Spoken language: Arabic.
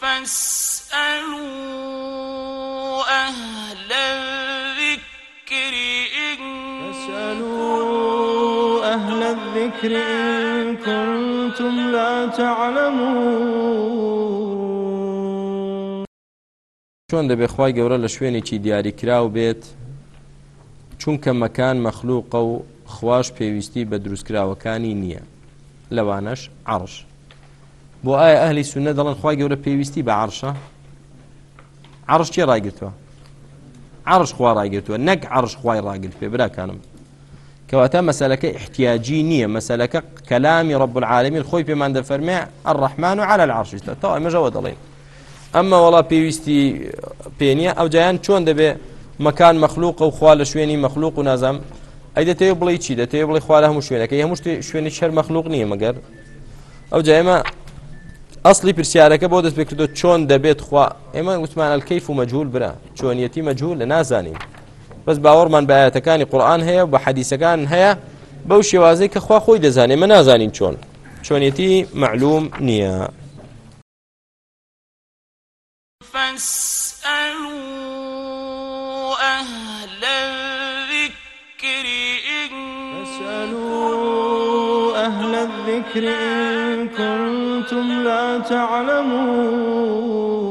فاسألوا أهل الذكر إن فاسألوا أهل الذكر إن كنتم لا تعلمون. چۆن دەبێ خی گەورە لە شوێنێکی دیاریکرااو بێت؟ چونکە مەکان مەخلووقە و خوش پێویستی بە دروستکراوەکانی نییە. لەوانەش عرش. بۆ ئایا ئەهلی سونە دەڵێن خی گەورە پێویستی بە عرشە عرش چێ ڕاگرتووە عرش خوا ڕاگرتووە نەک عرش خی ڕاگرت پێ براکانم کەواتە مەسلەکە احتیاجی نییە مەسلەکە کەلامی ڕب العالمین خۆی پێمان دەفەرمێ الرحمن و على العرشستە تا ئەمەژەوە دەڵێن. ئەمە وڵا پێویستی پێنیە ئەو جایان چۆن دەبێ مەکان مەخلوق و خوا لە شوێنی مەخلوق و نازام. ئەی دەتەوێ بڵی چی؟ دەتەوێ بڵی خوا لە هەموو شوێنەکە هەموو شوێنی شەر مەخلوق نییە مەگەر. ئەو جایمە ئەسلی پرسیارەکە بۆ دەست بکردو چۆن دەبێت خوا. ئێمە وتمانە کەیف و مەجهول برا چۆنیەتی مەجهول لە نازانین بەس باوەڕمان بەایەتەکانی قورآن هەیە بە حەدیسەکان هەیە بەو شێوازەی کە خوا خۆی دەزانێ مە نازانین چۆن چۆنیەتی معلوم نییە فاسألوا أهل الذكر إن فاسألوا أهل الذكر إن كنتم لا تعلمون.